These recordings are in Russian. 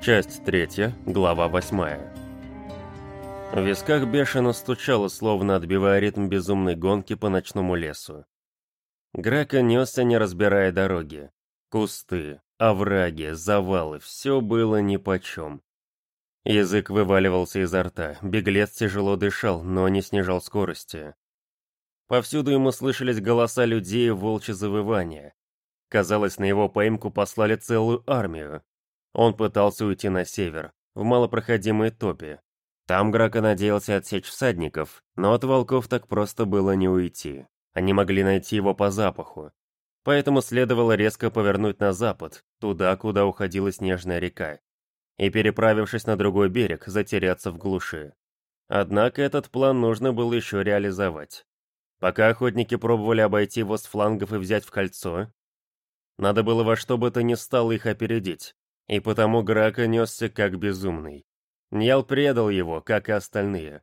Часть третья, глава восьмая. В висках бешено стучало, словно отбивая ритм безумной гонки по ночному лесу. Грака несся, не разбирая дороги. Кусты, овраги, завалы — все было нипочем. Язык вываливался изо рта, беглец тяжело дышал, но не снижал скорости. Повсюду ему слышались голоса людей и волчьи завывания. Казалось, на его поимку послали целую армию. Он пытался уйти на север, в малопроходимые топи. Там Грака надеялся отсечь всадников, но от волков так просто было не уйти. Они могли найти его по запаху. Поэтому следовало резко повернуть на запад, туда, куда уходила снежная река, и, переправившись на другой берег, затеряться в глуши. Однако этот план нужно было еще реализовать. Пока охотники пробовали обойти его с флангов и взять в кольцо, надо было во что бы то ни стало их опередить, и потому Грака несся как безумный. Ньял предал его, как и остальные.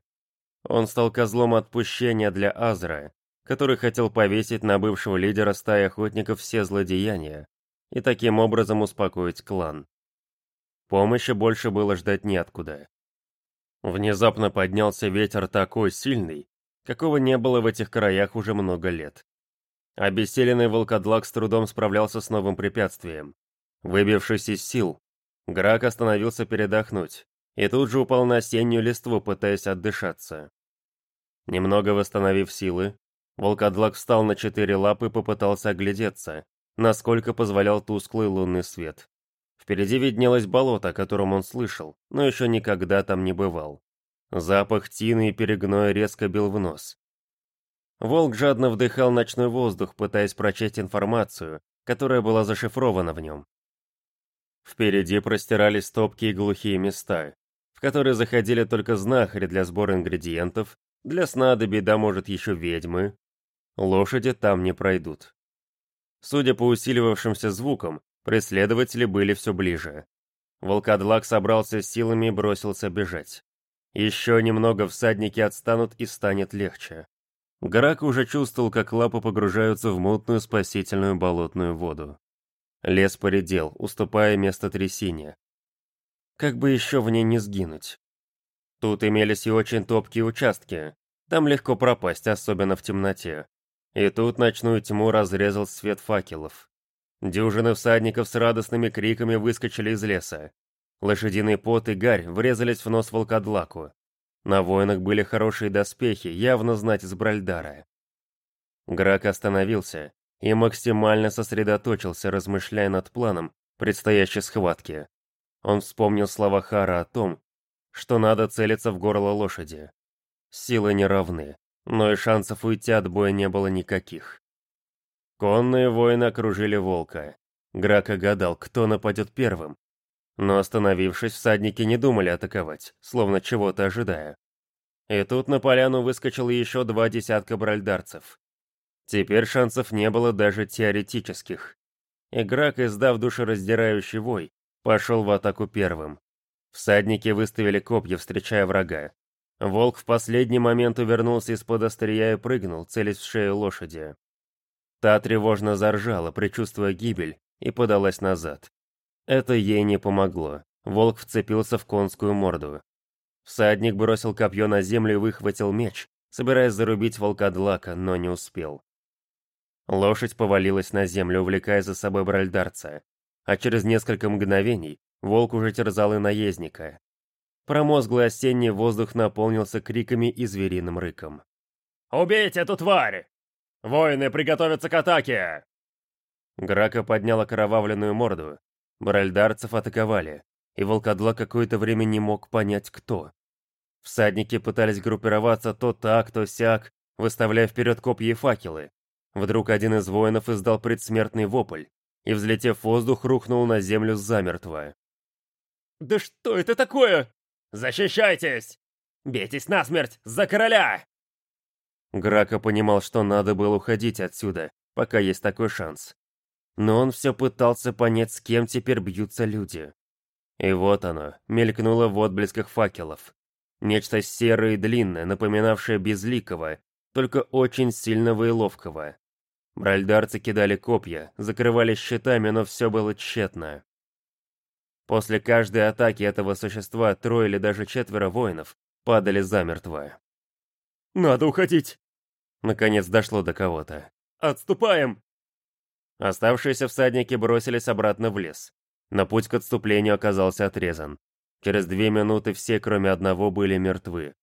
Он стал козлом отпущения для Азра, который хотел повесить на бывшего лидера стаи охотников все злодеяния и таким образом успокоить клан. Помощи больше было ждать неоткуда. Внезапно поднялся ветер такой сильный, какого не было в этих краях уже много лет. Обессиленный волкодлак с трудом справлялся с новым препятствием. Выбившись из сил, Грак остановился передохнуть и тут же упал на осеннюю листву, пытаясь отдышаться. Немного восстановив силы, волкодлак встал на четыре лапы и попытался оглядеться, насколько позволял тусклый лунный свет. Впереди виднелось болото, о котором он слышал, но еще никогда там не бывал. Запах тины и перегноя резко бил в нос. Волк жадно вдыхал ночной воздух, пытаясь прочесть информацию, которая была зашифрована в нем. Впереди простирались топкие глухие места, в которые заходили только знахари для сбора ингредиентов, для снадобий, да может еще ведьмы. Лошади там не пройдут. Судя по усиливавшимся звукам, преследователи были все ближе. Волкодлак собрался с силами и бросился бежать. Еще немного всадники отстанут и станет легче. Грак уже чувствовал, как лапы погружаются в мутную спасительную болотную воду. Лес поредел, уступая место трясине. Как бы еще в ней не сгинуть. Тут имелись и очень топкие участки. Там легко пропасть, особенно в темноте. И тут ночную тьму разрезал свет факелов. Дюжины всадников с радостными криками выскочили из леса. Лошадиный пот и гарь врезались в нос волкодлаку. На воинах были хорошие доспехи, явно знать из Бральдара. Грак остановился, и максимально сосредоточился, размышляя над планом предстоящей схватки. Он вспомнил слова Хара о том, что надо целиться в горло лошади. Силы не равны, но и шансов уйти от боя не было никаких. Конные воины окружили волка. Грака гадал, кто нападет первым. Но остановившись, всадники не думали атаковать, словно чего-то ожидая. И тут на поляну выскочило еще два десятка бральдарцев. Теперь шансов не было даже теоретических. Игрок, издав душераздирающий вой, пошел в атаку первым. Всадники выставили копья, встречая врага. Волк в последний момент увернулся из-под острия и прыгнул, целясь в шею лошади. Та тревожно заржала, предчувствуя гибель, и подалась назад. Это ей не помогло. Волк вцепился в конскую морду. Всадник бросил копье на землю и выхватил меч, собираясь зарубить волкодлака, но не успел. Лошадь повалилась на землю, увлекая за собой бральдарца, а через несколько мгновений волк уже терзал и наездника. Промозглый осенний воздух наполнился криками и звериным рыком. «Убейте эту тварь! Воины приготовятся к атаке!» Грака поднял окровавленную морду. Бральдарцев атаковали, и волкодла какое-то время не мог понять, кто. Всадники пытались группироваться то так, то сяк, выставляя вперед копья и факелы, Вдруг один из воинов издал предсмертный вопль и, взлетев в воздух, рухнул на землю замертво. «Да что это такое? Защищайтесь! Бейтесь насмерть за короля!» Грака понимал, что надо было уходить отсюда, пока есть такой шанс. Но он все пытался понять, с кем теперь бьются люди. И вот оно, мелькнуло в отблесках факелов. Нечто серое и длинное, напоминавшее безликого, только очень сильного и ловкого. Бральдарцы кидали копья, закрывали щитами, но все было тщетно. После каждой атаки этого существа трое или даже четверо воинов падали замертво. «Надо уходить!» Наконец дошло до кого-то. «Отступаем!» Оставшиеся всадники бросились обратно в лес. Но путь к отступлению оказался отрезан. Через две минуты все, кроме одного, были мертвы.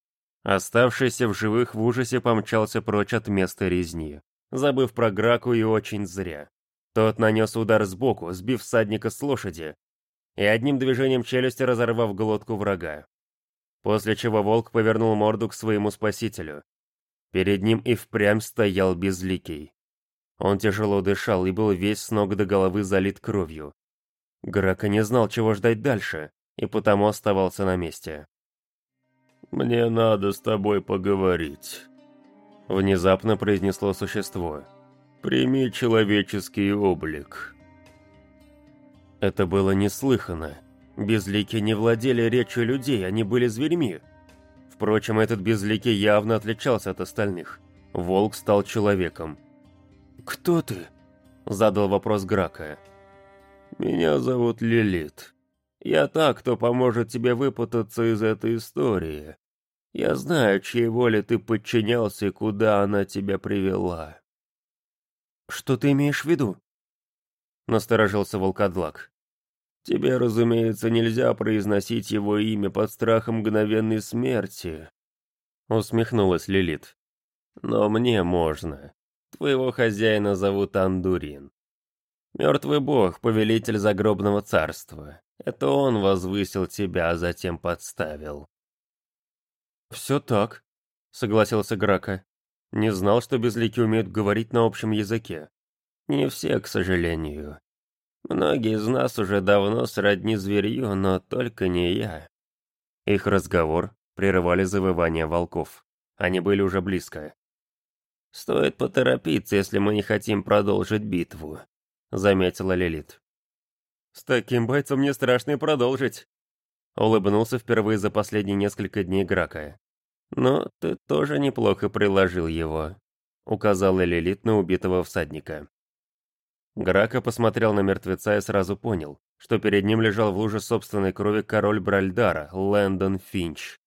Оставшийся в живых в ужасе помчался прочь от места резни, забыв про Граку и очень зря. Тот нанес удар сбоку, сбив всадника с лошади, и одним движением челюсти разорвав глотку врага. После чего волк повернул морду к своему спасителю. Перед ним и впрямь стоял безликий. Он тяжело дышал и был весь с ног до головы залит кровью. Грака не знал, чего ждать дальше, и потому оставался на месте. «Мне надо с тобой поговорить», — внезапно произнесло существо. «Прими человеческий облик». Это было неслыханно. Безлики не владели речью людей, они были зверьми. Впрочем, этот безликий явно отличался от остальных. Волк стал человеком. «Кто ты?» – задал вопрос Грака. «Меня зовут Лилит. Я так, кто поможет тебе выпутаться из этой истории. Я знаю, чьей воле ты подчинялся и куда она тебя привела». «Что ты имеешь в виду?» — насторожился волкодлак. «Тебе, разумеется, нельзя произносить его имя под страхом мгновенной смерти», — усмехнулась Лилит. «Но мне можно. Твоего хозяина зовут Андурин. Мертвый бог, повелитель загробного царства. Это он возвысил тебя, а затем подставил». «Все так», — согласился Грака. «Не знал, что безлики умеют говорить на общем языке». Не все, к сожалению. Многие из нас уже давно сродни зверью, но только не я. Их разговор прерывали завывания волков. Они были уже близко. «Стоит поторопиться, если мы не хотим продолжить битву», — заметила Лилит. «С таким бойцом мне страшно и продолжить», — улыбнулся впервые за последние несколько дней Грака. «Но ты тоже неплохо приложил его», — указала Лилит на убитого всадника. Грака посмотрел на мертвеца и сразу понял, что перед ним лежал в луже собственной крови король Бральдара, Лэндон Финч.